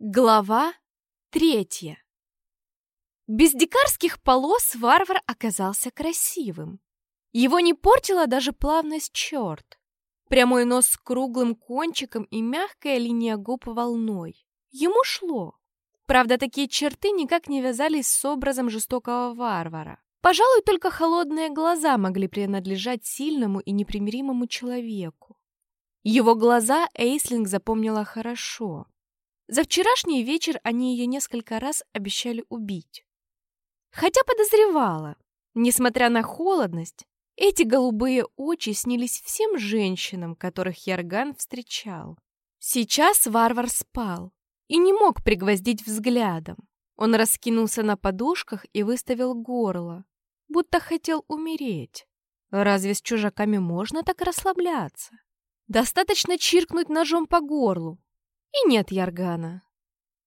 Глава третья. Без дикарских полос варвар оказался красивым. Его не портила даже плавность черт. Прямой нос с круглым кончиком и мягкая линия губ волной. Ему шло. Правда, такие черты никак не вязались с образом жестокого варвара. Пожалуй, только холодные глаза могли принадлежать сильному и непримиримому человеку. Его глаза Эйслинг запомнила хорошо. За вчерашний вечер они ее несколько раз обещали убить. Хотя подозревала, несмотря на холодность, эти голубые очи снились всем женщинам, которых Ярган встречал. Сейчас варвар спал и не мог пригвоздить взглядом. Он раскинулся на подушках и выставил горло, будто хотел умереть. Разве с чужаками можно так расслабляться? Достаточно чиркнуть ножом по горлу, и нет Яргана.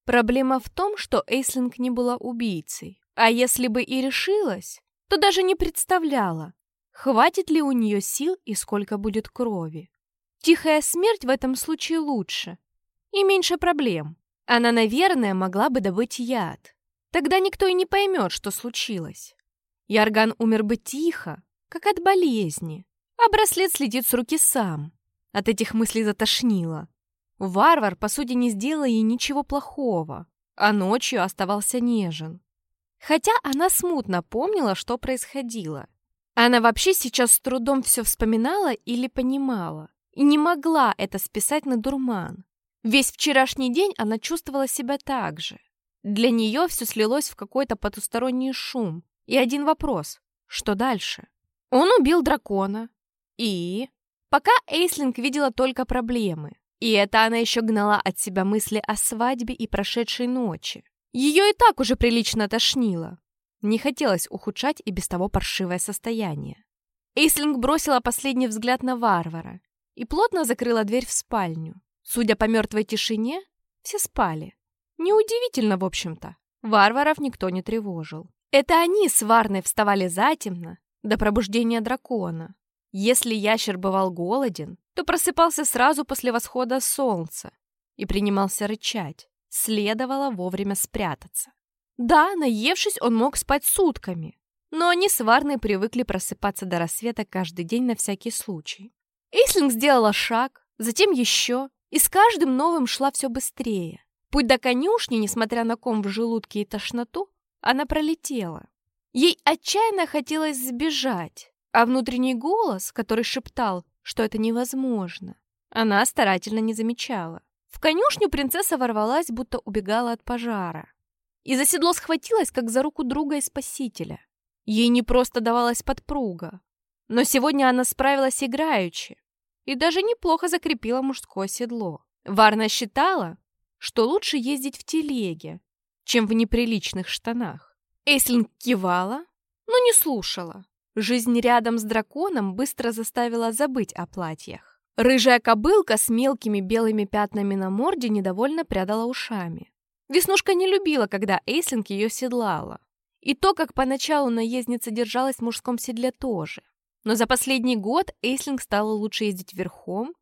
Проблема в том, что Эйслинг не была убийцей. А если бы и решилась, то даже не представляла, хватит ли у нее сил и сколько будет крови. Тихая смерть в этом случае лучше и меньше проблем. Она, наверное, могла бы добыть яд. Тогда никто и не поймет, что случилось. Ярган умер бы тихо, как от болезни, а браслет следит с руки сам. От этих мыслей затошнило. Варвар, по сути, не сделал ей ничего плохого, а ночью оставался нежен. Хотя она смутно помнила, что происходило. Она вообще сейчас с трудом все вспоминала или понимала, и не могла это списать на дурман. Весь вчерашний день она чувствовала себя так же. Для нее все слилось в какой-то потусторонний шум. И один вопрос — что дальше? Он убил дракона. И... Пока Эйслинг видела только проблемы. И это она еще гнала от себя мысли о свадьбе и прошедшей ночи. Ее и так уже прилично тошнило. Не хотелось ухудшать и без того паршивое состояние. Эйслинг бросила последний взгляд на варвара и плотно закрыла дверь в спальню. Судя по мертвой тишине, все спали. Неудивительно, в общем-то. Варваров никто не тревожил. Это они с Варной вставали затемно, до пробуждения дракона. Если ящер бывал голоден, то просыпался сразу после восхода солнца и принимался рычать. Следовало вовремя спрятаться. Да, наевшись, он мог спать сутками, но они с Варной привыкли просыпаться до рассвета каждый день на всякий случай. Эйслинг сделала шаг, затем еще, и с каждым новым шла все быстрее. Путь до конюшни, несмотря на ком в желудке и тошноту, она пролетела. Ей отчаянно хотелось сбежать, а внутренний голос, который шептал, что это невозможно, она старательно не замечала. В конюшню принцесса ворвалась, будто убегала от пожара. И за седло схватилась, как за руку друга и спасителя. Ей не просто давалась подпруга. Но сегодня она справилась играючи и даже неплохо закрепила мужское седло. Варна считала, что лучше ездить в телеге, чем в неприличных штанах. Эйслинг кивала, но не слушала. Жизнь рядом с драконом быстро заставила забыть о платьях. Рыжая кобылка с мелкими белыми пятнами на морде недовольно прядала ушами. Веснушка не любила, когда Эйслинг ее седлала. И то, как поначалу наездница держалась в мужском седле тоже. Но за последний год Эйслинг стала лучше ездить верхом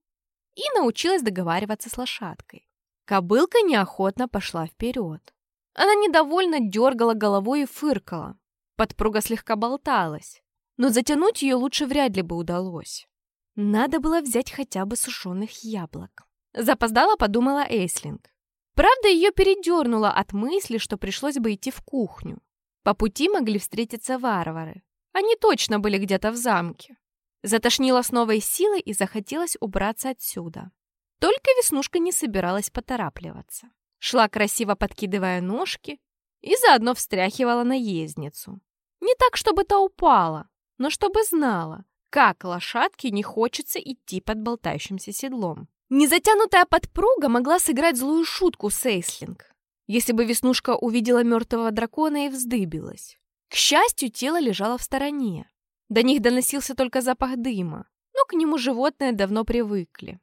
и научилась договариваться с лошадкой. Кобылка неохотно пошла вперед. Она недовольно дергала головой и фыркала. Подпруга слегка болталась но затянуть ее лучше вряд ли бы удалось. Надо было взять хотя бы сушеных яблок. Запоздала, подумала Эйслинг. Правда, ее передернуло от мысли, что пришлось бы идти в кухню. По пути могли встретиться варвары. Они точно были где-то в замке. Затошнило с новой силой и захотелось убраться отсюда. Только Веснушка не собиралась поторапливаться. Шла красиво подкидывая ножки и заодно встряхивала наездницу. Не так, чтобы та упала, но чтобы знала, как лошадке не хочется идти под болтающимся седлом. Незатянутая подпруга могла сыграть злую шутку с Эйслинг, если бы Веснушка увидела мертвого дракона и вздыбилась. К счастью, тело лежало в стороне. До них доносился только запах дыма, но к нему животные давно привыкли.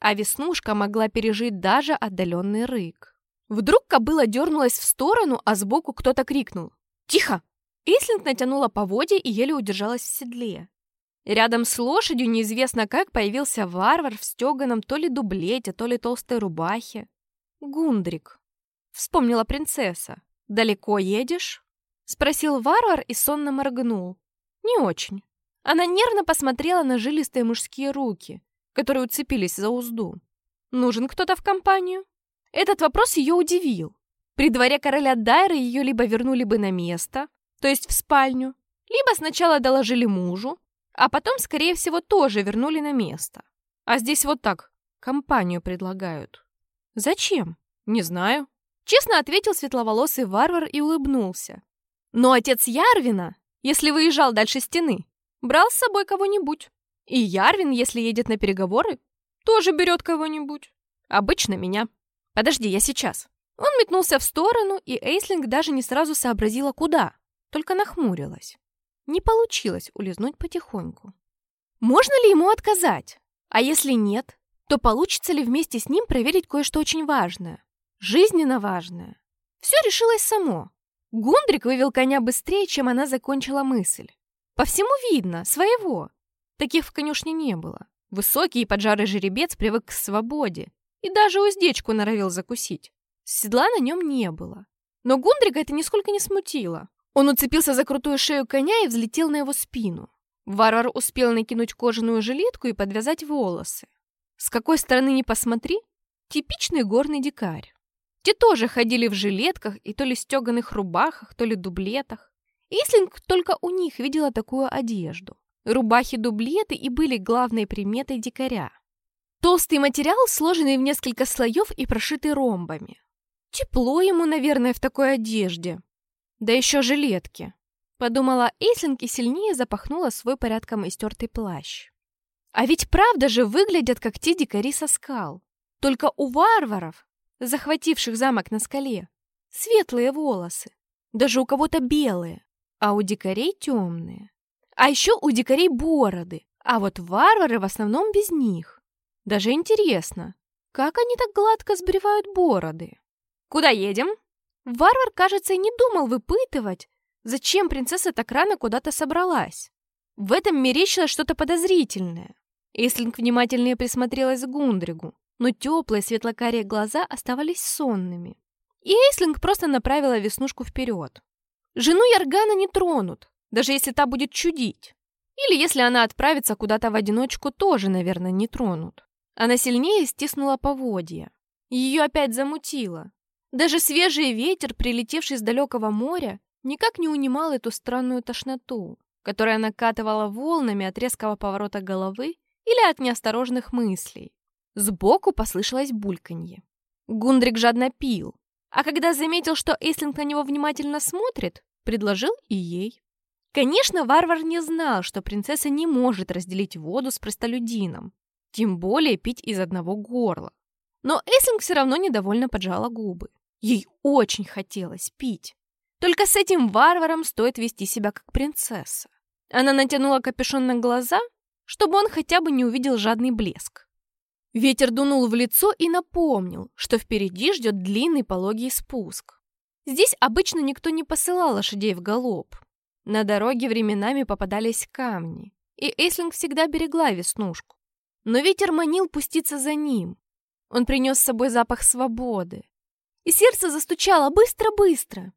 А Веснушка могла пережить даже отдаленный рык. Вдруг кобыла дернулась в сторону, а сбоку кто-то крикнул «Тихо! Ислинг натянула поводья и еле удержалась в седле. Рядом с лошадью неизвестно как появился варвар в стеганом то ли дублете, то ли толстой рубахе. Гундрик. вспомнила принцесса. «Далеко едешь?» — спросил варвар и сонно моргнул. «Не очень». Она нервно посмотрела на жилистые мужские руки, которые уцепились за узду. «Нужен кто-то в компанию?» Этот вопрос ее удивил. При дворе короля Дайры ее либо вернули бы на место, то есть в спальню, либо сначала доложили мужу, а потом, скорее всего, тоже вернули на место. А здесь вот так, компанию предлагают. Зачем? Не знаю. Честно ответил светловолосый варвар и улыбнулся. Но отец Ярвина, если выезжал дальше стены, брал с собой кого-нибудь. И Ярвин, если едет на переговоры, тоже берет кого-нибудь. Обычно меня. Подожди, я сейчас. Он метнулся в сторону, и Эйслинг даже не сразу сообразила, куда, только нахмурилась. Не получилось улизнуть потихоньку. Можно ли ему отказать? А если нет, то получится ли вместе с ним проверить кое-что очень важное? Жизненно важное. Все решилось само. Гундрик вывел коня быстрее, чем она закончила мысль. По всему видно, своего. Таких в конюшне не было. Высокий и поджарый жеребец привык к свободе и даже уздечку норовил закусить. Седла на нем не было. Но Гундрига это нисколько не смутило. Он уцепился за крутую шею коня и взлетел на его спину. Варвар успел накинуть кожаную жилетку и подвязать волосы. С какой стороны ни посмотри, типичный горный дикарь. Те тоже ходили в жилетках и то ли стеганых рубахах, то ли дублетах. Ислинг только у них видела такую одежду. Рубахи-дублеты и были главной приметой дикаря. Толстый материал, сложенный в несколько слоев и прошитый ромбами. Тепло ему, наверное, в такой одежде. Да еще жилетки. Подумала Эйслинг и сильнее запахнула свой порядком истертый плащ. А ведь правда же выглядят, как те дикари со скал. Только у варваров, захвативших замок на скале, светлые волосы. Даже у кого-то белые, а у дикарей темные. А еще у дикарей бороды, а вот варвары в основном без них. Даже интересно, как они так гладко сбривают бороды? «Куда едем?» Варвар, кажется, и не думал выпытывать, зачем принцесса так рано куда-то собралась. В этом мерещилось что-то подозрительное. Эслинг внимательнее присмотрелась к Гундригу, но теплые светлокарие глаза оставались сонными. И Эйслинг просто направила веснушку вперед. Жену Яргана не тронут, даже если та будет чудить. Или если она отправится куда-то в одиночку, тоже, наверное, не тронут. Она сильнее стиснула поводья. Ее опять замутило. Даже свежий ветер, прилетевший с далекого моря, никак не унимал эту странную тошноту, которая накатывала волнами от резкого поворота головы или от неосторожных мыслей. Сбоку послышалось бульканье. Гундрик жадно пил, а когда заметил, что Эйслинг на него внимательно смотрит, предложил и ей. Конечно, варвар не знал, что принцесса не может разделить воду с простолюдином, тем более пить из одного горла. Но Эйслинг все равно недовольно поджала губы. Ей очень хотелось пить. Только с этим варваром стоит вести себя как принцесса. Она натянула капюшон на глаза, чтобы он хотя бы не увидел жадный блеск. Ветер дунул в лицо и напомнил, что впереди ждет длинный пологий спуск. Здесь обычно никто не посылал лошадей в галоп. На дороге временами попадались камни, и Эйслинг всегда берегла веснушку. Но ветер манил пуститься за ним. Он принес с собой запах свободы, и сердце застучало быстро-быстро.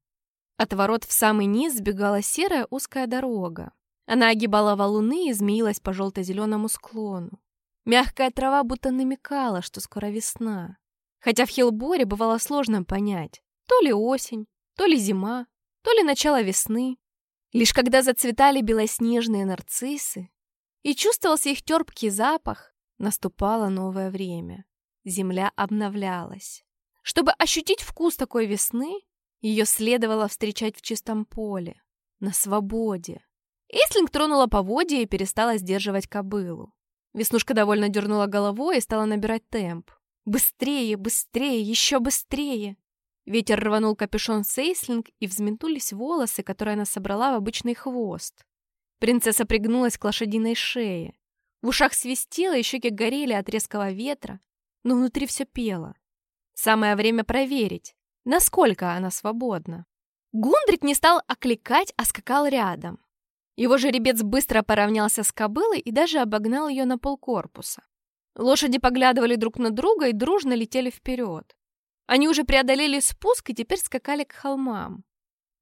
От ворот в самый низ сбегала серая узкая дорога. Она огибала валуны и змеилась по желто-зеленому склону. Мягкая трава будто намекала, что скоро весна. Хотя в Хилборе бывало сложно понять, то ли осень, то ли зима, то ли начало весны. Лишь когда зацветали белоснежные нарциссы и чувствовался их терпкий запах, наступало новое время. Земля обновлялась. Чтобы ощутить вкус такой весны, ее следовало встречать в чистом поле, на свободе. Ислинг тронула поводья и перестала сдерживать кобылу. Веснушка довольно дернула головой и стала набирать темп. Быстрее, быстрее, еще быстрее. Ветер рванул капюшон Сейслинг, и взметнулись волосы, которые она собрала в обычный хвост. Принцесса пригнулась к лошадиной шее. В ушах свистело, и щеки горели от резкого ветра, но внутри все пело. Самое время проверить, насколько она свободна. Гундрик не стал окликать, а скакал рядом. Его жеребец быстро поравнялся с кобылой и даже обогнал ее на полкорпуса. Лошади поглядывали друг на друга и дружно летели вперед. Они уже преодолели спуск и теперь скакали к холмам.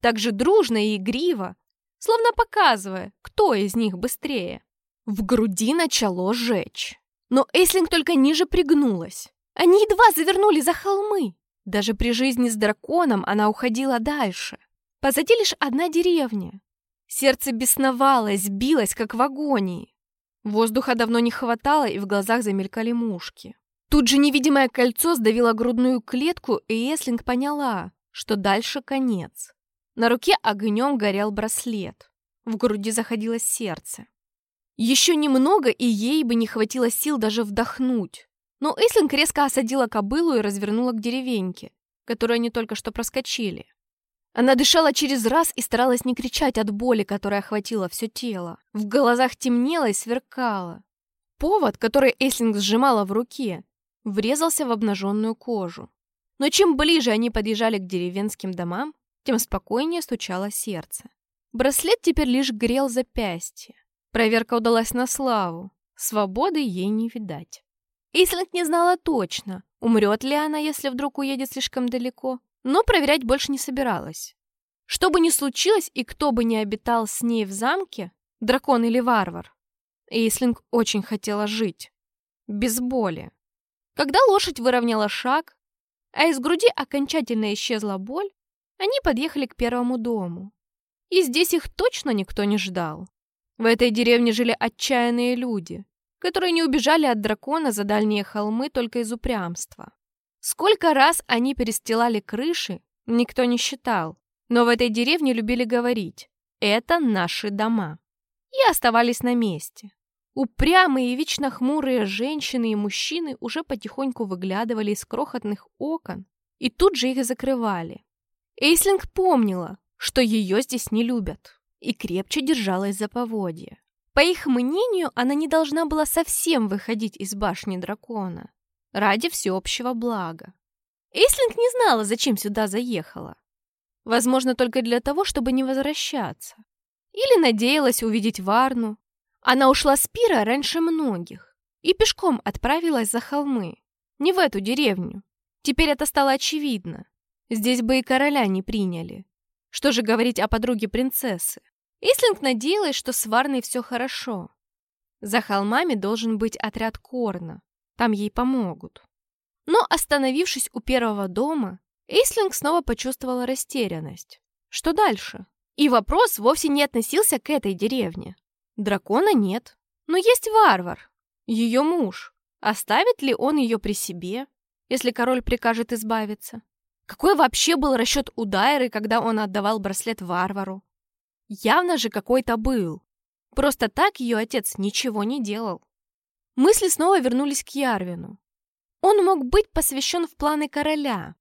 Так же дружно и игриво, словно показывая, кто из них быстрее. В груди начало жечь. Но Эйслинг только ниже пригнулась. Они едва завернули за холмы. Даже при жизни с драконом она уходила дальше. Позади лишь одна деревня. Сердце бесновалось, билось, как в агонии. Воздуха давно не хватало, и в глазах замелькали мушки. Тут же невидимое кольцо сдавило грудную клетку, и Эслинг поняла, что дальше конец. На руке огнем горел браслет. В груди заходилось сердце. Еще немного, и ей бы не хватило сил даже вдохнуть. Но Эслинг резко осадила кобылу и развернула к деревеньке, которую они только что проскочили. Она дышала через раз и старалась не кричать от боли, которая охватила все тело. В глазах темнело и сверкало. Повод, который Эслинг сжимала в руке, врезался в обнаженную кожу. Но чем ближе они подъезжали к деревенским домам, тем спокойнее стучало сердце. Браслет теперь лишь грел запястье. Проверка удалась на славу. Свободы ей не видать. Ислинг не знала точно, умрет ли она, если вдруг уедет слишком далеко, но проверять больше не собиралась. Что бы ни случилось и кто бы ни обитал с ней в замке, дракон или варвар, Эйслинг очень хотела жить. Без боли. Когда лошадь выровняла шаг, а из груди окончательно исчезла боль, они подъехали к первому дому. И здесь их точно никто не ждал. В этой деревне жили отчаянные люди, которые не убежали от дракона за дальние холмы только из упрямства. Сколько раз они перестилали крыши, никто не считал, но в этой деревне любили говорить «это наши дома» и оставались на месте. Упрямые и вечно хмурые женщины и мужчины уже потихоньку выглядывали из крохотных окон и тут же их закрывали. Эйслинг помнила, что ее здесь не любят, и крепче держалась за поводья. По их мнению, она не должна была совсем выходить из башни дракона ради всеобщего блага. Эйслинг не знала, зачем сюда заехала. Возможно, только для того, чтобы не возвращаться. Или надеялась увидеть Варну, она ушла с пира раньше многих и пешком отправилась за холмы. Не в эту деревню. Теперь это стало очевидно. Здесь бы и короля не приняли. Что же говорить о подруге принцессы? Ислинг надеялась, что с Варной все хорошо. За холмами должен быть отряд Корна. Там ей помогут. Но, остановившись у первого дома, Эйслинг снова почувствовала растерянность. Что дальше? И вопрос вовсе не относился к этой деревне. Дракона нет. Но есть варвар, ее муж. Оставит ли он ее при себе, если король прикажет избавиться? Какой вообще был расчет у Дайры, когда он отдавал браслет варвару? Явно же какой-то был. Просто так ее отец ничего не делал. Мысли снова вернулись к Ярвину. Он мог быть посвящен в планы короля.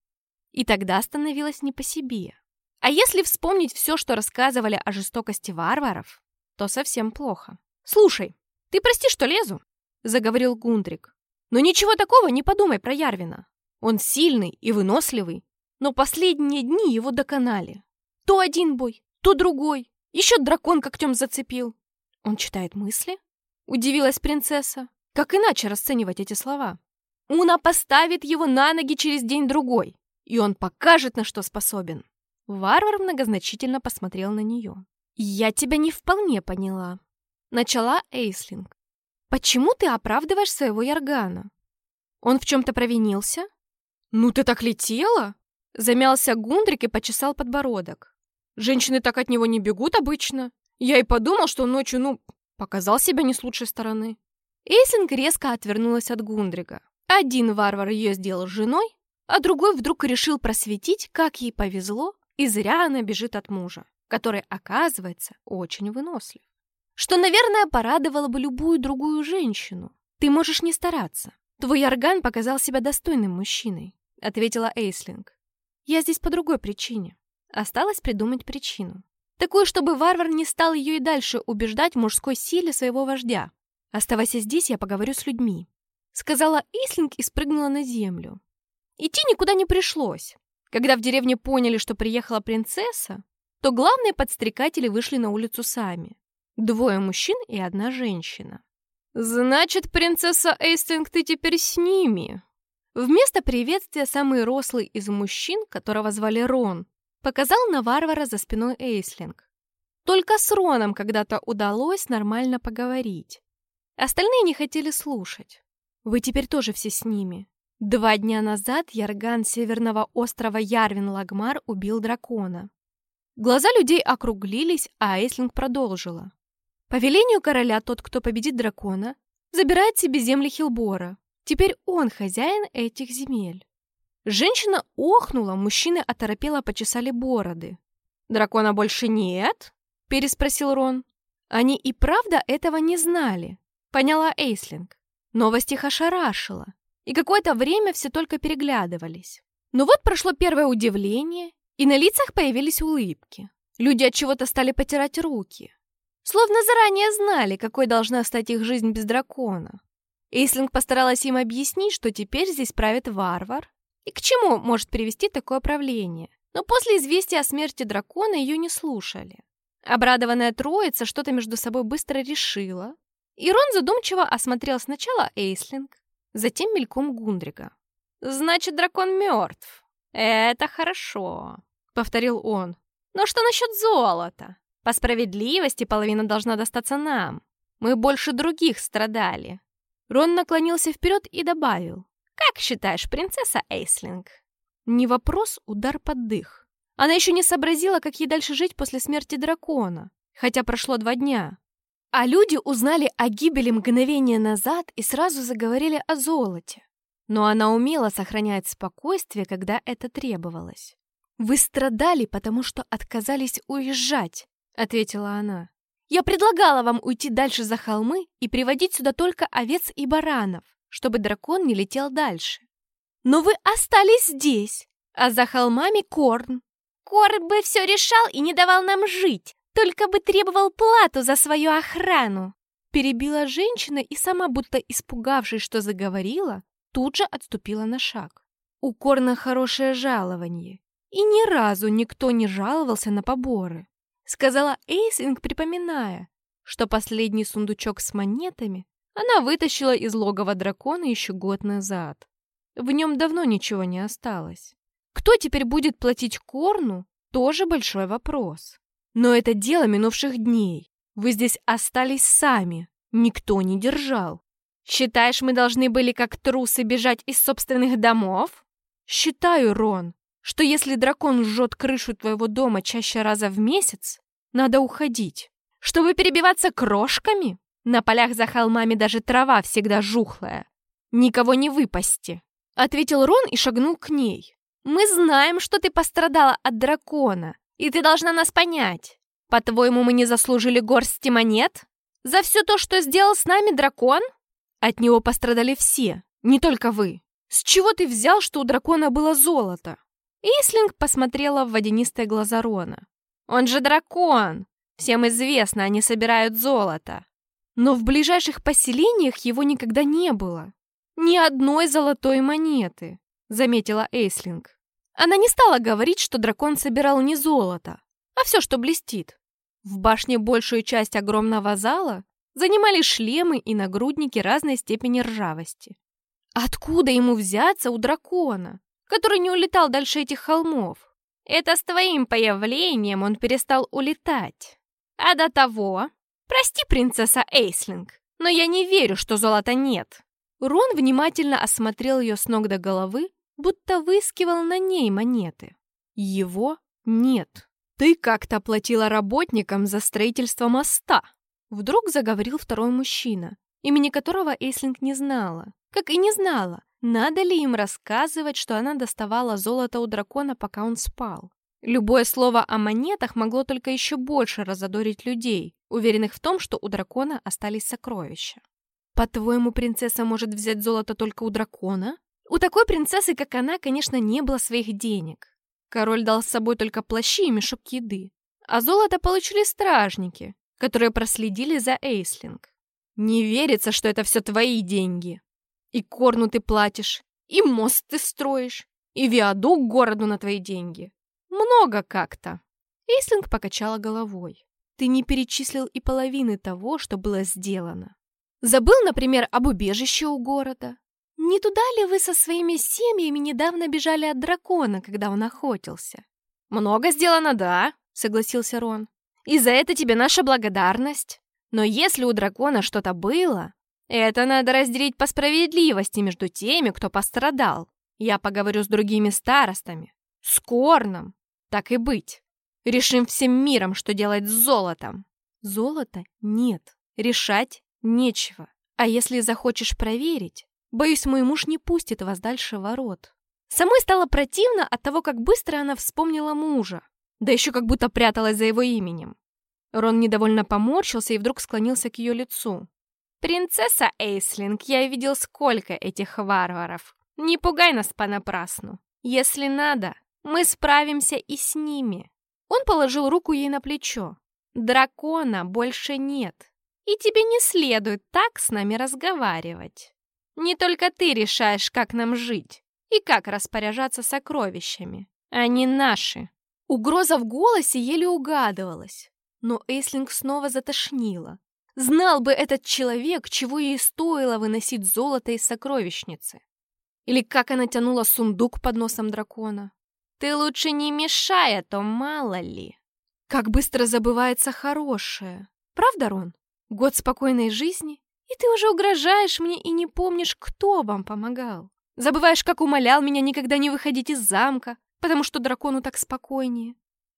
И тогда становилось не по себе. А если вспомнить все, что рассказывали о жестокости варваров, то совсем плохо. «Слушай, ты прости, что лезу», — заговорил Гундрик. «Но ничего такого не подумай про Ярвина. Он сильный и выносливый, но последние дни его доконали. То один бой, то другой. Еще дракон когтем зацепил». «Он читает мысли?» — удивилась принцесса. «Как иначе расценивать эти слова?» «Уна поставит его на ноги через день-другой, и он покажет, на что способен». Варвар многозначительно посмотрел на нее. «Я тебя не вполне поняла», — начала Эйслинг. «Почему ты оправдываешь своего Яргана? Он в чем-то провинился?» «Ну ты так летела?» Замялся Гундрик и почесал подбородок. «Женщины так от него не бегут обычно. Я и подумал, что ночью, ну, показал себя не с лучшей стороны». Эйслинг резко отвернулась от Гундрига. Один варвар ее сделал женой, а другой вдруг решил просветить, как ей повезло, и зря она бежит от мужа который, оказывается, очень вынослив. Что, наверное, порадовало бы любую другую женщину. Ты можешь не стараться. Твой орган показал себя достойным мужчиной, ответила Эйслинг. Я здесь по другой причине. Осталось придумать причину. Такую, чтобы варвар не стал ее и дальше убеждать в мужской силе своего вождя. Оставайся здесь, я поговорю с людьми. Сказала Эйслинг и спрыгнула на землю. Идти никуда не пришлось. Когда в деревне поняли, что приехала принцесса, то главные подстрекатели вышли на улицу сами. Двое мужчин и одна женщина. «Значит, принцесса Эйстинг, ты теперь с ними?» Вместо приветствия самый рослый из мужчин, которого звали Рон, показал на варвара за спиной Эйслинг. Только с Роном когда-то удалось нормально поговорить. Остальные не хотели слушать. Вы теперь тоже все с ними. Два дня назад Ярган северного острова Ярвин-Лагмар убил дракона. Глаза людей округлились, а Эйслинг продолжила. По велению короля тот, кто победит дракона, забирает себе земли Хилбора. Теперь он хозяин этих земель. Женщина охнула, мужчины оторопело почесали бороды. «Дракона больше нет?» — переспросил Рон. Они и правда этого не знали, поняла Эйслинг. Новость их ошарашила, и какое-то время все только переглядывались. Но вот прошло первое удивление, и на лицах появились улыбки. Люди от чего-то стали потирать руки. Словно заранее знали, какой должна стать их жизнь без дракона. Эйслинг постаралась им объяснить, что теперь здесь правит варвар, и к чему может привести такое правление. Но после известия о смерти дракона ее не слушали. Обрадованная троица что-то между собой быстро решила, и Рон задумчиво осмотрел сначала Эйслинг, затем мельком Гундрига. «Значит, дракон мертв. Это хорошо», — повторил он. «Но что насчет золота? По справедливости половина должна достаться нам. Мы больше других страдали. Рон наклонился вперед и добавил. «Как считаешь, принцесса Эйслинг?» Не вопрос, удар под дых. Она еще не сообразила, как ей дальше жить после смерти дракона, хотя прошло два дня. А люди узнали о гибели мгновение назад и сразу заговорили о золоте. Но она умела сохранять спокойствие, когда это требовалось. «Вы страдали, потому что отказались уезжать», — ответила она. «Я предлагала вам уйти дальше за холмы и приводить сюда только овец и баранов, чтобы дракон не летел дальше. Но вы остались здесь, а за холмами Корн. Корн бы все решал и не давал нам жить, только бы требовал плату за свою охрану». Перебила женщина и сама, будто испугавшись, что заговорила, тут же отступила на шаг. У Корна хорошее жалование, и ни разу никто не жаловался на поборы сказала Эйсинг, припоминая, что последний сундучок с монетами она вытащила из логова дракона еще год назад. В нем давно ничего не осталось. Кто теперь будет платить Корну, тоже большой вопрос. Но это дело минувших дней. Вы здесь остались сами, никто не держал. Считаешь, мы должны были как трусы бежать из собственных домов? Считаю, Рон, что если дракон жжет крышу твоего дома чаще раза в месяц, надо уходить. Чтобы перебиваться крошками? На полях за холмами даже трава всегда жухлая. Никого не выпасти. Ответил Рон и шагнул к ней. Мы знаем, что ты пострадала от дракона, и ты должна нас понять. По-твоему, мы не заслужили горсти монет? За все то, что сделал с нами дракон? От него пострадали все, не только вы. С чего ты взял, что у дракона было золото? Ислинг посмотрела в водянистые глаза Рона. «Он же дракон! Всем известно, они собирают золото. Но в ближайших поселениях его никогда не было. Ни одной золотой монеты», — заметила Эйслинг. Она не стала говорить, что дракон собирал не золото, а все, что блестит. В башне большую часть огромного зала занимали шлемы и нагрудники разной степени ржавости. Откуда ему взяться у дракона? который не улетал дальше этих холмов. Это с твоим появлением он перестал улетать. А до того... Прости, принцесса Эйслинг, но я не верю, что золота нет. Рон внимательно осмотрел ее с ног до головы, будто выискивал на ней монеты. Его нет. Ты как-то платила работникам за строительство моста. Вдруг заговорил второй мужчина, имени которого Эйслинг не знала. Как и не знала, надо ли им рассказывать, что она доставала золото у дракона, пока он спал? Любое слово о монетах могло только еще больше разодорить людей, уверенных в том, что у дракона остались сокровища. По-твоему, принцесса может взять золото только у дракона? У такой принцессы, как она, конечно, не было своих денег. Король дал с собой только плащи и мешок еды. А золото получили стражники, которые проследили за Эйслинг. Не верится, что это все твои деньги. И корну ты платишь, и мост ты строишь, и виадук городу на твои деньги. Много как-то. Эйслинг покачала головой. Ты не перечислил и половины того, что было сделано. Забыл, например, об убежище у города, не туда ли вы со своими семьями недавно бежали от дракона, когда он охотился?» «Много сделано, да», — согласился Рон. «И за это тебе наша благодарность. Но если у дракона что-то было, это надо разделить по справедливости между теми, кто пострадал. Я поговорю с другими старостами, с Корном. Так и быть. Решим всем миром, что делать с золотом. Золота нет. Решать нечего. А если захочешь проверить, боюсь, мой муж не пустит вас дальше ворот. Самой стало противно от того, как быстро она вспомнила мужа, да еще как будто пряталась за его именем. Рон недовольно поморщился и вдруг склонился к ее лицу. «Принцесса Эйслинг, я видел сколько этих варваров. Не пугай нас понапрасну. Если надо, мы справимся и с ними». Он положил руку ей на плечо. «Дракона больше нет, и тебе не следует так с нами разговаривать. Не только ты решаешь, как нам жить и как распоряжаться сокровищами. Они наши». Угроза в голосе еле угадывалась, но Эйслинг снова затошнила. Знал бы этот человек, чего ей стоило выносить золото из сокровищницы. Или как она тянула сундук под носом дракона. Ты лучше не мешай, а то мало ли. Как быстро забывается хорошее. Правда, Рон? Год спокойной жизни, и ты уже угрожаешь мне и не помнишь, кто вам помогал. Забываешь, как умолял меня никогда не выходить из замка, потому что дракону так спокойнее.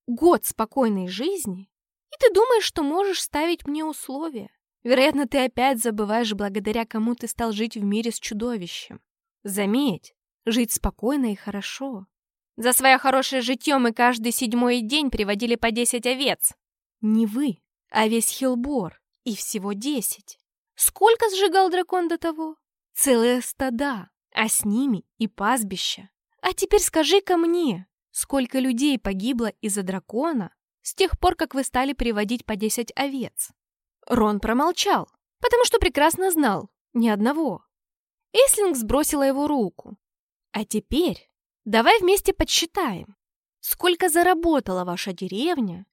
Год спокойной жизни, и ты думаешь, что можешь ставить мне условия. Вероятно, ты опять забываешь, благодаря кому ты стал жить в мире с чудовищем. Заметь, жить спокойно и хорошо. За свое хорошее житье мы каждый седьмой день приводили по десять овец. Не вы, а весь Хилбор. И всего десять. Сколько сжигал дракон до того? Целые стада, а с ними и пастбища. А теперь скажи-ка мне, сколько людей погибло из-за дракона с тех пор, как вы стали приводить по десять овец? Рон промолчал, потому что прекрасно знал ни одного. Эслинг сбросила его руку. «А теперь давай вместе подсчитаем, сколько заработала ваша деревня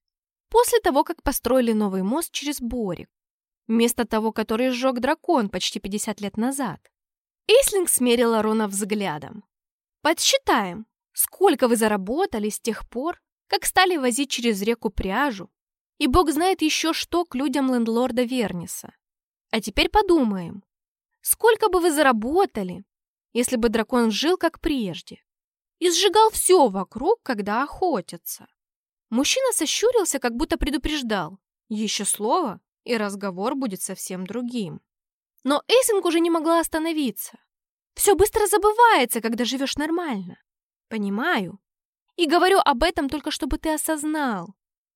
после того, как построили новый мост через Борик, вместо того, который сжег дракон почти 50 лет назад». Эслинг смерила Рона взглядом. «Подсчитаем, сколько вы заработали с тех пор, как стали возить через реку пряжу, и бог знает еще что к людям лендлорда Верниса. А теперь подумаем, Сколько бы вы заработали, если бы дракон жил как прежде и сжигал все вокруг, когда охотится? Мужчина сощурился, как будто предупреждал. Еще слово, и разговор будет совсем другим. Но Эйсинг уже не могла остановиться. Все быстро забывается, когда живешь нормально. Понимаю. И говорю об этом только, чтобы ты осознал.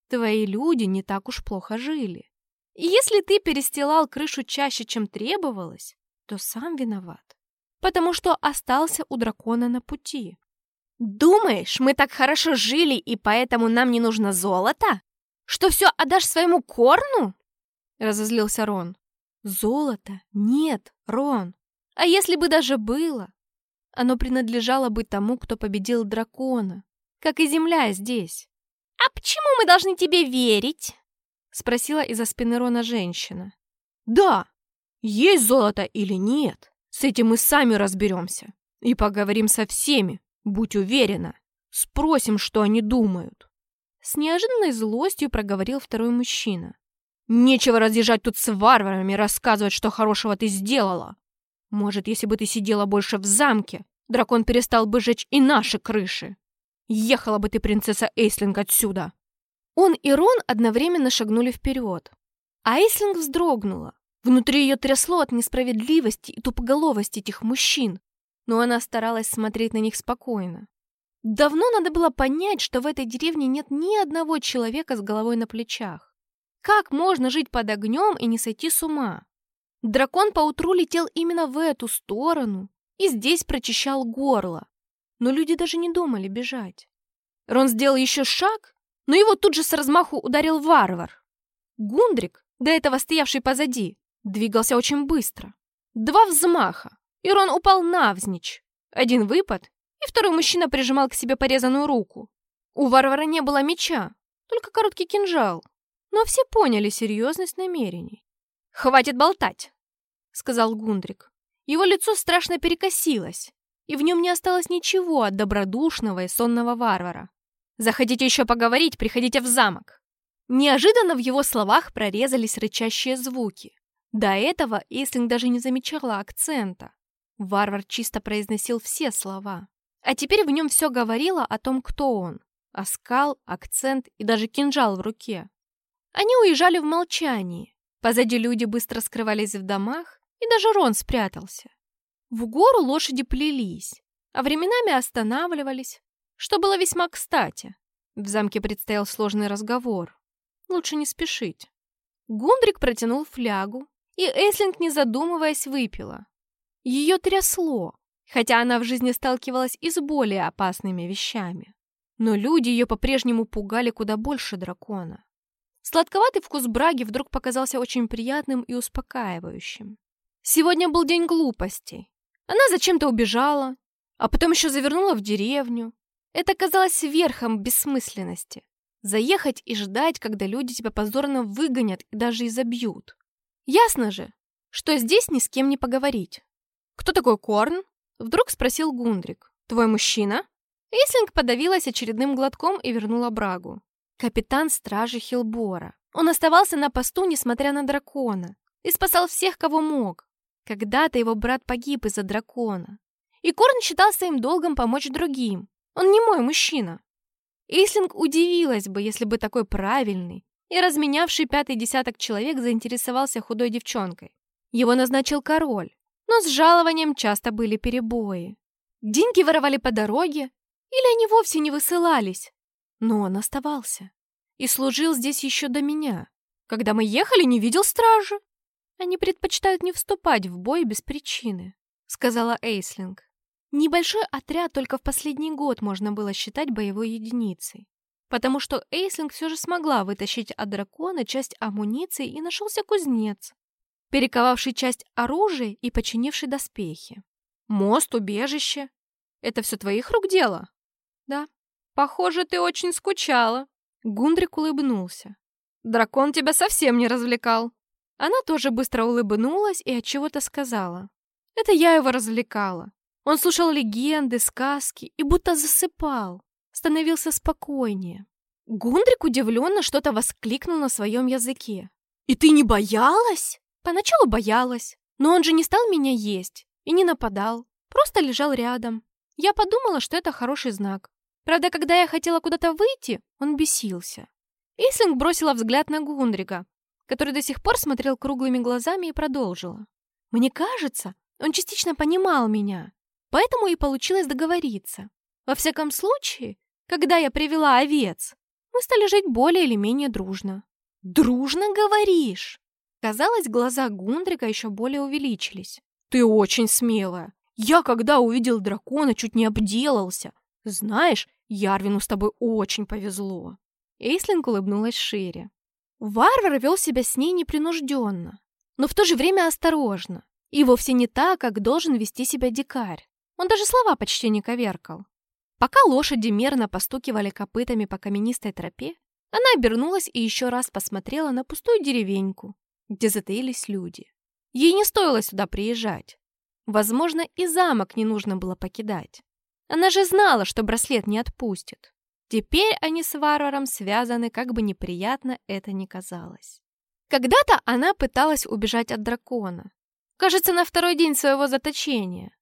Твои люди не так уж плохо жили. И если ты перестилал крышу чаще, чем требовалось, то сам виноват, потому что остался у дракона на пути. «Думаешь, мы так хорошо жили, и поэтому нам не нужно золото? Что все отдашь своему корну?» Разозлился Рон. «Золота нет, Рон. А если бы даже было? Оно принадлежало бы тому, кто победил дракона, как и земля здесь». «А почему мы должны тебе верить?» Спросила из-за спины Рона женщина. «Да, есть золото или нет, с этим мы сами разберемся. И поговорим со всеми, будь уверена. Спросим, что они думают. С неожиданной злостью проговорил второй мужчина. Нечего разъезжать тут с варварами рассказывать, что хорошего ты сделала. Может, если бы ты сидела больше в замке, дракон перестал бы жечь и наши крыши. Ехала бы ты, принцесса Эйслинг, отсюда. Он и Рон одновременно шагнули вперед. А Эйслинг вздрогнула, Внутри ее трясло от несправедливости и тупоголовости этих мужчин, но она старалась смотреть на них спокойно. Давно надо было понять, что в этой деревне нет ни одного человека с головой на плечах. Как можно жить под огнем и не сойти с ума? Дракон поутру летел именно в эту сторону и здесь прочищал горло. Но люди даже не думали бежать. Рон сделал еще шаг, но его тут же с размаху ударил варвар. Гундрик, до этого стоявший позади, Двигался очень быстро. Два взмаха, и Рон упал навзничь. Один выпад, и второй мужчина прижимал к себе порезанную руку. У варвара не было меча, только короткий кинжал. Но все поняли серьезность намерений. «Хватит болтать!» — сказал Гундрик. Его лицо страшно перекосилось, и в нем не осталось ничего от добродушного и сонного варвара. «Захотите еще поговорить, приходите в замок!» Неожиданно в его словах прорезались рычащие звуки. До этого Эйслинг даже не замечала акцента. Варвар чисто произносил все слова. А теперь в нем все говорило о том, кто он. Оскал, акцент и даже кинжал в руке. Они уезжали в молчании. Позади люди быстро скрывались в домах, и даже Рон спрятался. В гору лошади плелись, а временами останавливались, что было весьма кстати. В замке предстоял сложный разговор. Лучше не спешить. Гундрик протянул флягу, и Эслинг, не задумываясь, выпила. Ее трясло, хотя она в жизни сталкивалась и с более опасными вещами. Но люди ее по-прежнему пугали куда больше дракона. Сладковатый вкус браги вдруг показался очень приятным и успокаивающим. Сегодня был день глупостей. Она зачем-то убежала, а потом еще завернула в деревню. Это казалось верхом бессмысленности. Заехать и ждать, когда люди тебя позорно выгонят и даже изобьют. Ясно же, что здесь ни с кем не поговорить. «Кто такой Корн?» — вдруг спросил Гундрик. «Твой мужчина?» Ислинг подавилась очередным глотком и вернула брагу. Капитан стражи Хилбора. Он оставался на посту, несмотря на дракона, и спасал всех, кого мог. Когда-то его брат погиб из-за дракона. И Корн считал своим долгом помочь другим. Он не мой мужчина. Ислинг удивилась бы, если бы такой правильный и разменявший пятый десяток человек заинтересовался худой девчонкой. Его назначил король, но с жалованием часто были перебои. Деньги воровали по дороге, или они вовсе не высылались. Но он оставался. И служил здесь еще до меня. Когда мы ехали, не видел стражи. Они предпочитают не вступать в бой без причины, сказала Эйслинг. Небольшой отряд только в последний год можно было считать боевой единицей. Потому что Эйслинг все же смогла вытащить от дракона часть амуниции и нашелся кузнец, перековавший часть оружия и починивший доспехи. Мост, убежище. Это все твоих рук дело? Да. Похоже, ты очень скучала. Гундрик улыбнулся. Дракон тебя совсем не развлекал. Она тоже быстро улыбнулась и от чего-то сказала. Это я его развлекала. Он слушал легенды, сказки и будто засыпал. Становился спокойнее. Гундрик удивленно что-то воскликнул на своем языке. «И ты не боялась?» Поначалу боялась, но он же не стал меня есть и не нападал, просто лежал рядом. Я подумала, что это хороший знак. Правда, когда я хотела куда-то выйти, он бесился. Ислинг бросила взгляд на Гундрига, который до сих пор смотрел круглыми глазами и продолжила. Мне кажется, он частично понимал меня, поэтому и получилось договориться. Во всяком случае, когда я привела овец, мы стали жить более или менее дружно. «Дружно говоришь?» Казалось, глаза Гундрика еще более увеличились. «Ты очень смелая. Я, когда увидел дракона, чуть не обделался. Знаешь, Ярвину с тобой очень повезло». Эйслинг улыбнулась шире. Варвар вел себя с ней непринужденно, но в то же время осторожно. И вовсе не так, как должен вести себя дикарь. Он даже слова почти не коверкал. Пока лошади мерно постукивали копытами по каменистой тропе, она обернулась и еще раз посмотрела на пустую деревеньку, где затаились люди. Ей не стоило сюда приезжать. Возможно, и замок не нужно было покидать. Она же знала, что браслет не отпустит. Теперь они с варваром связаны, как бы неприятно это ни казалось. Когда-то она пыталась убежать от дракона. Кажется, на второй день своего заточения.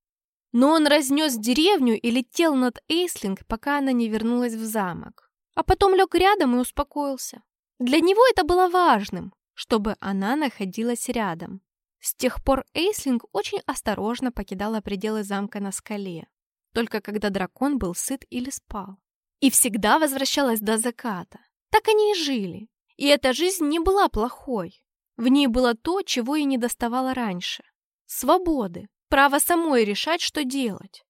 Но он разнес деревню и летел над Эйслинг, пока она не вернулась в замок. А потом лег рядом и успокоился. Для него это было важным, чтобы она находилась рядом. С тех пор Эйслинг очень осторожно покидала пределы замка на скале, только когда дракон был сыт или спал. И всегда возвращалась до заката. Так они и жили. И эта жизнь не была плохой. В ней было то, чего и не доставало раньше. Свободы, право самой решать, что делать.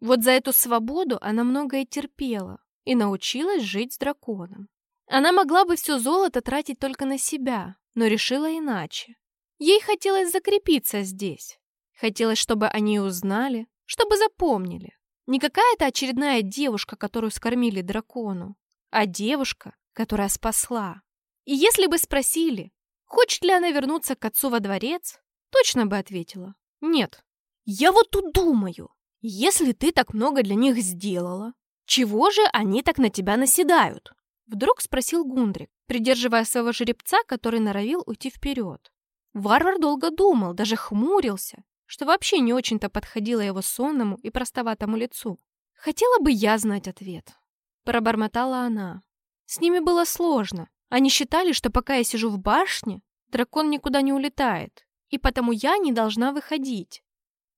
Вот за эту свободу она многое терпела и научилась жить с драконом. Она могла бы все золото тратить только на себя, но решила иначе. Ей хотелось закрепиться здесь. Хотелось, чтобы они узнали, чтобы запомнили. Не какая-то очередная девушка, которую скормили дракону, а девушка, которая спасла. И если бы спросили, хочет ли она вернуться к отцу во дворец, точно бы ответила «нет». Я вот тут думаю, если ты так много для них сделала, чего же они так на тебя наседают? Вдруг спросил Гундрик, придерживая своего жеребца, который норовил уйти вперед. Варвар долго думал, даже хмурился, что вообще не очень-то подходило его сонному и простоватому лицу. «Хотела бы я знать ответ», — пробормотала она. С ними было сложно. Они считали, что пока я сижу в башне, дракон никуда не улетает, и потому я не должна выходить.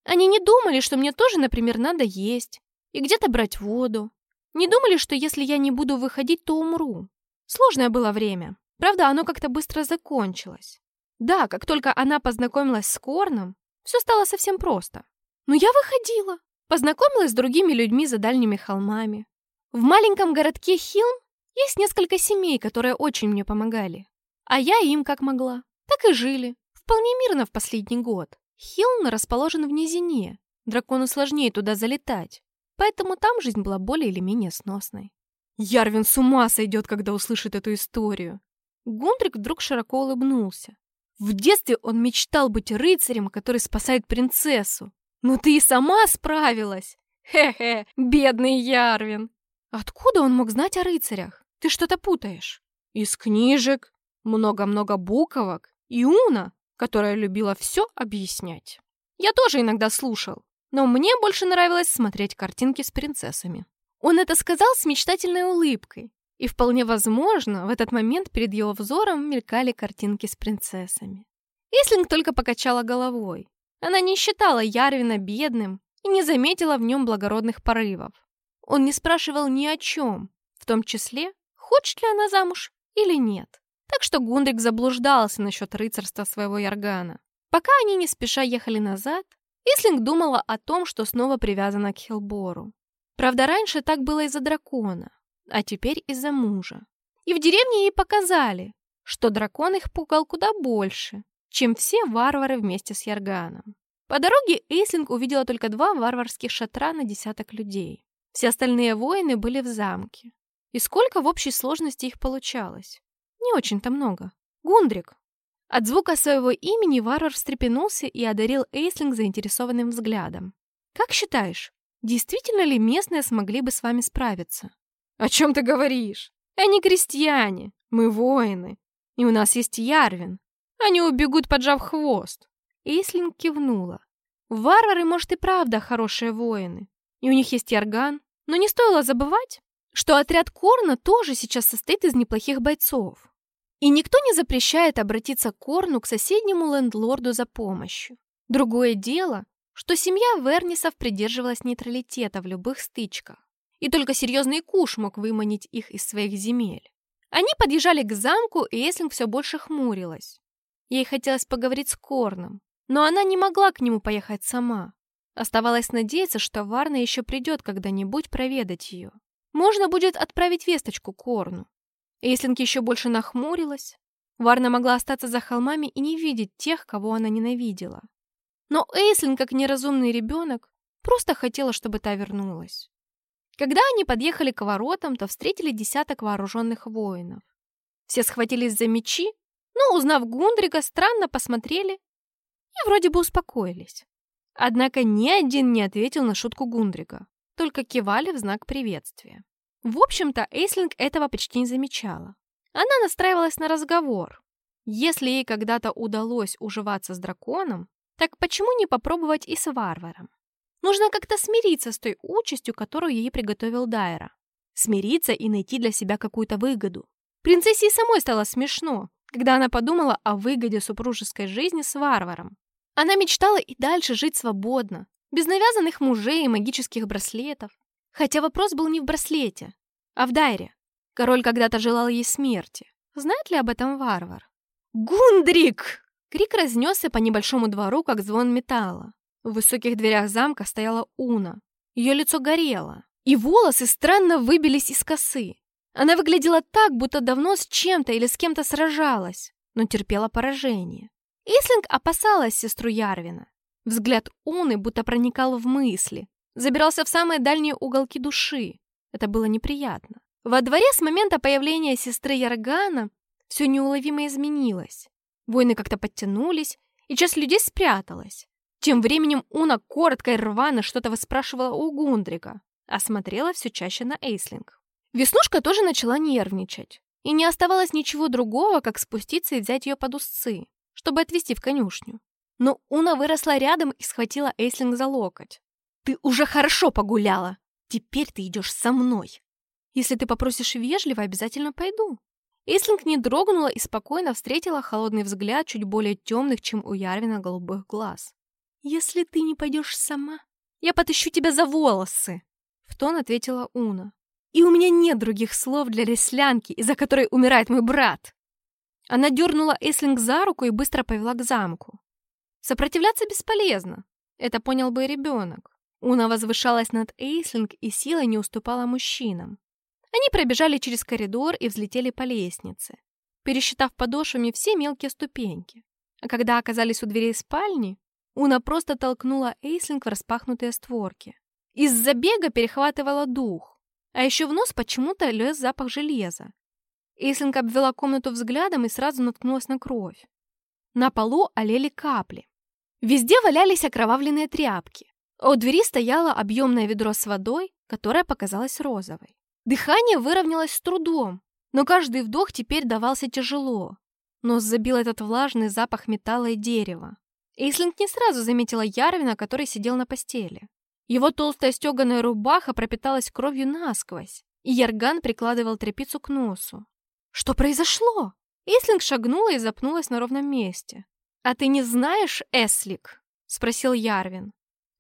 Они не думали, что мне тоже, например, надо есть и где-то брать воду. Не думали, что если я не буду выходить, то умру. Сложное было время. Правда, оно как-то быстро закончилось. Да, как только она познакомилась с Корном, все стало совсем просто. Но я выходила, познакомилась с другими людьми за дальними холмами. В маленьком городке Хилм есть несколько семей, которые очень мне помогали. А я им как могла. Так и жили. Вполне мирно в последний год. Хилн расположен в низине. Дракону сложнее туда залетать. Поэтому там жизнь была более или менее сносной. Ярвин с ума сойдет, когда услышит эту историю. Гундрик вдруг широко улыбнулся. В детстве он мечтал быть рыцарем, который спасает принцессу. Но ты и сама справилась. Хе-хе, бедный Ярвин. Откуда он мог знать о рыцарях? Ты что-то путаешь. Из книжек, много-много буквок и Уна, которая любила все объяснять. Я тоже иногда слушал, но мне больше нравилось смотреть картинки с принцессами. Он это сказал с мечтательной улыбкой, и вполне возможно, в этот момент перед его взором мелькали картинки с принцессами. Ислинг только покачала головой. Она не считала Ярвина бедным и не заметила в нем благородных порывов. Он не спрашивал ни о чем, в том числе, хочет ли она замуж или нет. Так что Гундрик заблуждался насчет рыцарства своего Яргана. Пока они не спеша ехали назад, Ислинг думала о том, что снова привязана к Хилбору. Правда, раньше так было из-за дракона, а теперь из-за мужа. И в деревне ей показали, что дракон их пугал куда больше, чем все варвары вместе с Ярганом. По дороге Эйслинг увидела только два варварских шатра на десяток людей. Все остальные воины были в замке. И сколько в общей сложности их получалось? Не очень-то много. Гундрик. От звука своего имени варвар встрепенулся и одарил Эйслинг заинтересованным взглядом. «Как считаешь, действительно ли местные смогли бы с вами справиться?» «О чем ты говоришь? Они крестьяне, мы воины, и у нас есть Ярвин. Они убегут, поджав хвост». Эйслинг кивнула. «Варвары, может, и правда хорошие воины, и у них есть Ярган, но не стоило забывать, что отряд Корна тоже сейчас состоит из неплохих бойцов. И никто не запрещает обратиться к Корну к соседнему лендлорду за помощью. Другое дело, что семья Вернисов придерживалась нейтралитета в любых стычках, и только серьезный куш мог выманить их из своих земель. Они подъезжали к замку, и Эслинг все больше хмурилась. Ей хотелось поговорить с Корном, но она не могла к нему поехать сама. Оставалось надеяться, что Варна еще придет когда-нибудь проведать ее. Можно будет отправить весточку Корну. Эйслинг еще больше нахмурилась. Варна могла остаться за холмами и не видеть тех, кого она ненавидела. Но Эйслин, как неразумный ребенок, просто хотела, чтобы та вернулась. Когда они подъехали к воротам, то встретили десяток вооруженных воинов. Все схватились за мечи, но, узнав Гундрика, странно посмотрели и вроде бы успокоились. Однако ни один не ответил на шутку Гундрика, только кивали в знак приветствия. В общем-то, Эйслинг этого почти не замечала. Она настраивалась на разговор. Если ей когда-то удалось уживаться с драконом, так почему не попробовать и с варваром? Нужно как-то смириться с той участью, которую ей приготовил Дайра. Смириться и найти для себя какую-то выгоду. Принцессе самой стало смешно, когда она подумала о выгоде супружеской жизни с варваром. Она мечтала и дальше жить свободно, без навязанных мужей и магических браслетов. Хотя вопрос был не в браслете, а в Дайре. Король когда-то желал ей смерти. Знает ли об этом варвар? «Гундрик!» Крик разнесся по небольшому двору, как звон металла. В высоких дверях замка стояла Уна. Ее лицо горело, и волосы странно выбились из косы. Она выглядела так, будто давно с чем-то или с кем-то сражалась, но терпела поражение. Ислинг опасалась сестру Ярвина. Взгляд Уны будто проникал в мысли, забирался в самые дальние уголки души. Это было неприятно. Во дворе с момента появления сестры Яргана все неуловимо изменилось. Воины как-то подтянулись, и часть людей спряталась. Тем временем Уна коротко и рвано что-то выспрашивала у Гундрика, а смотрела все чаще на Эйслинг. Веснушка тоже начала нервничать, и не оставалось ничего другого, как спуститься и взять ее под узцы, чтобы отвезти в конюшню. Но Уна выросла рядом и схватила Эйслинг за локоть. «Ты уже хорошо погуляла! Теперь ты идешь со мной! Если ты попросишь вежливо, обязательно пойду!» Эйслинг не дрогнула и спокойно встретила холодный взгляд чуть более темных, чем у Ярвина голубых глаз. «Если ты не пойдешь сама, я потащу тебя за волосы!» В тон ответила Уна. И у меня нет других слов для реслянки, из-за которой умирает мой брат. Она дернула Эслинг за руку и быстро повела к замку. Сопротивляться бесполезно. Это понял бы и ребенок. Уна возвышалась над Эйслинг и силой не уступала мужчинам. Они пробежали через коридор и взлетели по лестнице, пересчитав подошвами все мелкие ступеньки. А когда оказались у дверей спальни, Уна просто толкнула Эйслинг в распахнутые створки. Из забега перехватывала дух. А еще в нос почему-то лез запах железа. Эйслинг обвела комнату взглядом и сразу наткнулась на кровь. На полу олели капли. Везде валялись окровавленные тряпки. А у двери стояло объемное ведро с водой, которое показалось розовой. Дыхание выровнялось с трудом, но каждый вдох теперь давался тяжело. Нос забил этот влажный запах металла и дерева. Эйслинг не сразу заметила Ярвина, который сидел на постели. Его толстая стеганая рубаха пропиталась кровью насквозь, и Ярган прикладывал тряпицу к носу. «Что произошло?» Эслинг шагнула и запнулась на ровном месте. «А ты не знаешь, Эслик?» — спросил Ярвин.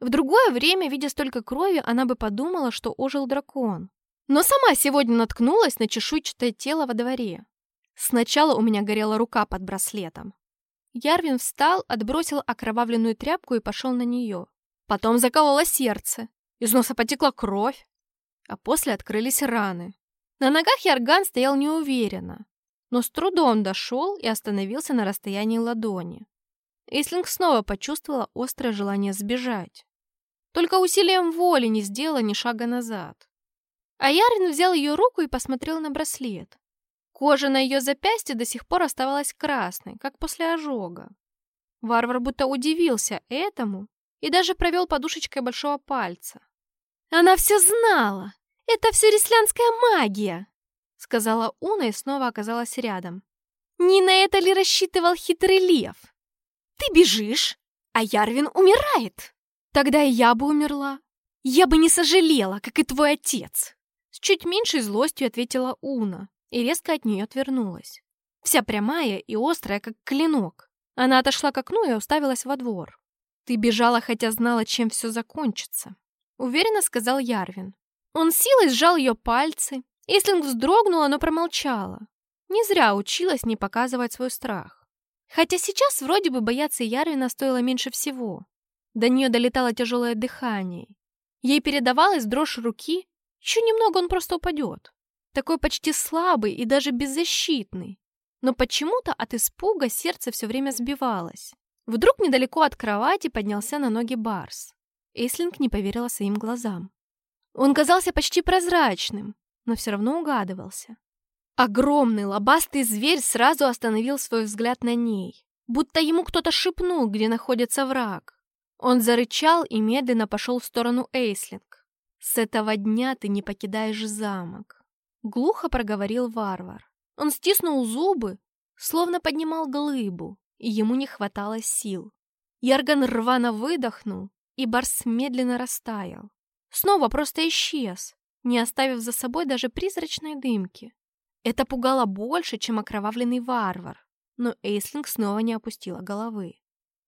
В другое время, видя столько крови, она бы подумала, что ожил дракон. Но сама сегодня наткнулась на чешуйчатое тело во дворе. Сначала у меня горела рука под браслетом. Ярвин встал, отбросил окровавленную тряпку и пошел на нее. Потом закололо сердце, из носа потекла кровь, а после открылись раны. На ногах Ярган стоял неуверенно, но с трудом дошел и остановился на расстоянии ладони. Эйслинг снова почувствовала острое желание сбежать. Только усилием воли не сделала ни шага назад. А Ярвин взял ее руку и посмотрел на браслет. Кожа на ее запястье до сих пор оставалась красной, как после ожога. Варвар будто удивился этому и даже провел подушечкой большого пальца. «Она все знала! Это все реслянская магия!» сказала Уна и снова оказалась рядом. «Не на это ли рассчитывал хитрый лев? Ты бежишь, а Ярвин умирает! Тогда и я бы умерла. Я бы не сожалела, как и твой отец!» С чуть меньшей злостью ответила Уна и резко от нее отвернулась. Вся прямая и острая, как клинок. Она отошла к окну и уставилась во двор. «Ты бежала, хотя знала, чем все закончится», — уверенно сказал Ярвин. Он силой сжал ее пальцы. Эслинг вздрогнула, но промолчала. Не зря училась не показывать свой страх. Хотя сейчас вроде бы бояться Ярвина стоило меньше всего. До нее долетало тяжелое дыхание. Ей передавалась дрожь руки. Еще немного он просто упадет. Такой почти слабый и даже беззащитный. Но почему-то от испуга сердце все время сбивалось. Вдруг недалеко от кровати поднялся на ноги Барс. Эйслинг не поверила своим глазам. Он казался почти прозрачным, но все равно угадывался. Огромный лобастый зверь сразу остановил свой взгляд на ней, будто ему кто-то шепнул, где находится враг. Он зарычал и медленно пошел в сторону Эйслинг. «С этого дня ты не покидаешь замок», — глухо проговорил варвар. Он стиснул зубы, словно поднимал глыбу, и ему не хватало сил. Ярган рвано выдохнул, и Барс медленно растаял. Снова просто исчез, не оставив за собой даже призрачной дымки. Это пугало больше, чем окровавленный варвар, но Эйслинг снова не опустила головы.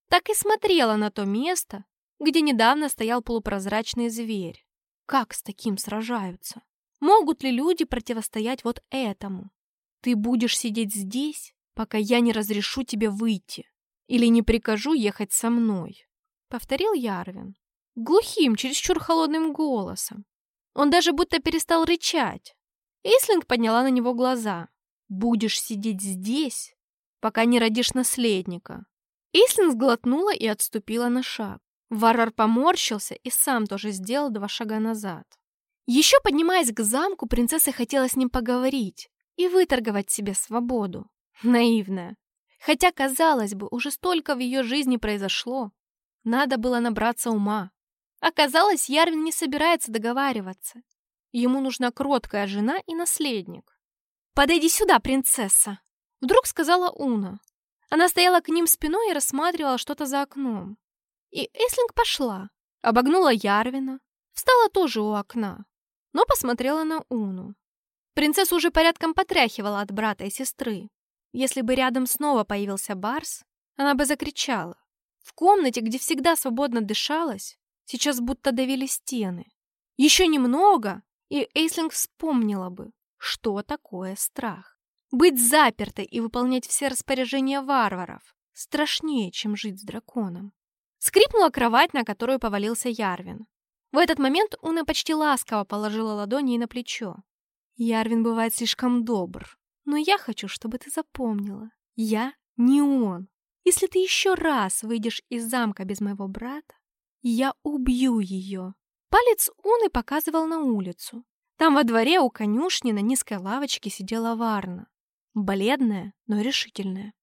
Так и смотрела на то место, где недавно стоял полупрозрачный зверь. Как с таким сражаются? Могут ли люди противостоять вот этому? Ты будешь сидеть здесь пока я не разрешу тебе выйти или не прикажу ехать со мной», — повторил Ярвин. Глухим, чересчур холодным голосом. Он даже будто перестал рычать. Эйслинг подняла на него глаза. «Будешь сидеть здесь, пока не родишь наследника». Эйслинг сглотнула и отступила на шаг. Варвар поморщился и сам тоже сделал два шага назад. Еще поднимаясь к замку, принцесса хотела с ним поговорить и выторговать себе свободу. Наивная. Хотя, казалось бы, уже столько в ее жизни произошло. Надо было набраться ума. Оказалось, Ярвин не собирается договариваться. Ему нужна кроткая жена и наследник. «Подойди сюда, принцесса!» Вдруг сказала Уна. Она стояла к ним спиной и рассматривала что-то за окном. И Эслинг пошла, обогнула Ярвина, встала тоже у окна, но посмотрела на Уну. Принцессу уже порядком потряхивала от брата и сестры. Если бы рядом снова появился Барс, она бы закричала. В комнате, где всегда свободно дышалось, сейчас будто давили стены. Еще немного, и Эйслинг вспомнила бы, что такое страх. Быть запертой и выполнять все распоряжения варваров страшнее, чем жить с драконом. Скрипнула кровать, на которую повалился Ярвин. В этот момент Уна почти ласково положила ладони ей на плечо. Ярвин бывает слишком добр, но я хочу, чтобы ты запомнила. Я не он. Если ты еще раз выйдешь из замка без моего брата, я убью ее. Палец Уны показывал на улицу. Там во дворе у конюшни на низкой лавочке сидела Варна. Бледная, но решительная.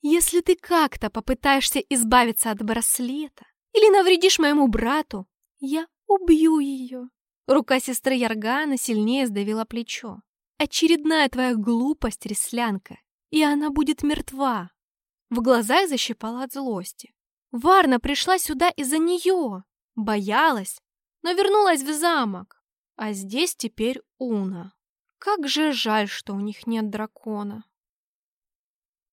Если ты как-то попытаешься избавиться от браслета или навредишь моему брату, я убью ее. Рука сестры Яргана сильнее сдавила плечо. Очередная твоя глупость, реслянка, и она будет мертва. В глазах защипала от злости. Варна пришла сюда из-за нее. Боялась, но вернулась в замок. А здесь теперь Уна. Как же жаль, что у них нет дракона.